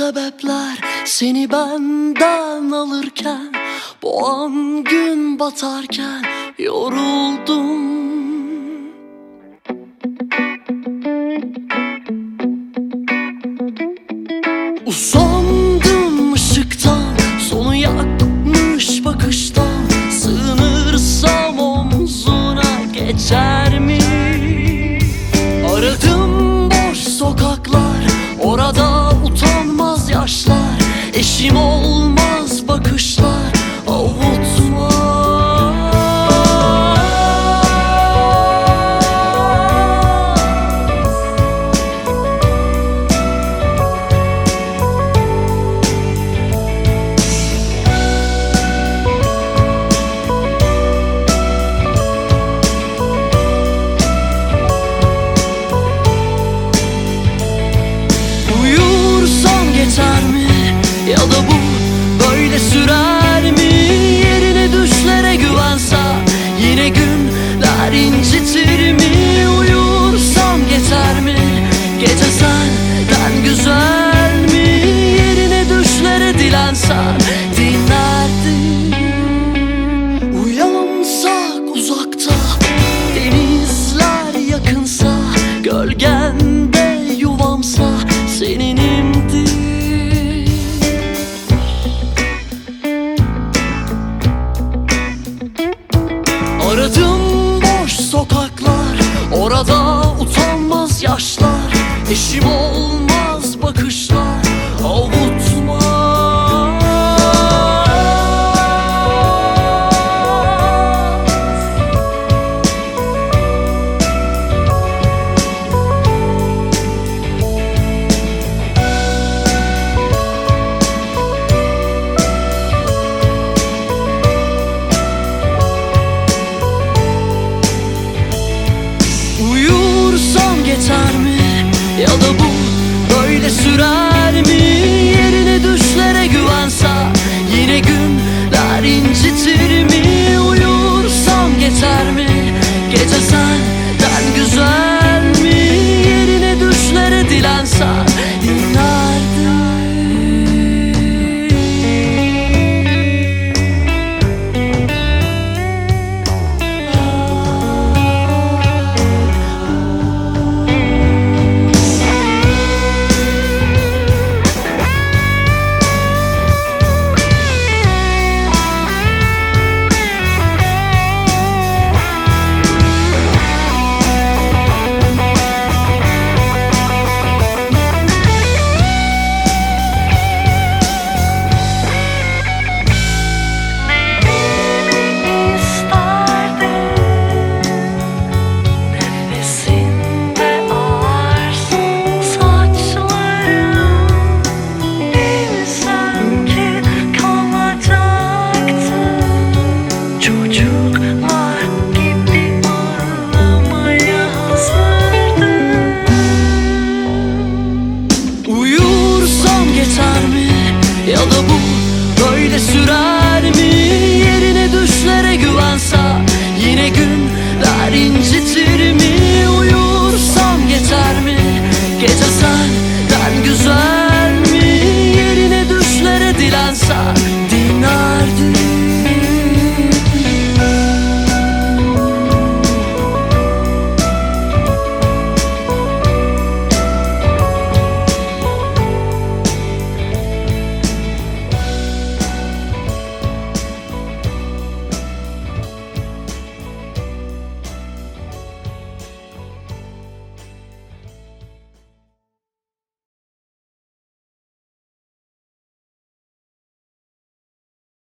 sebepler seni benden alırken Bu an gün batarken yoruldum. Usandım ışıktan Sonu yakmış bakıştan. Sığınırsam omzuna geçer Eşim sürer mi? Yerine düşlere güvensa yine günler incitir mi? Uyursam geçer mi? Gece senden güzel yaşlar Eşim olmaz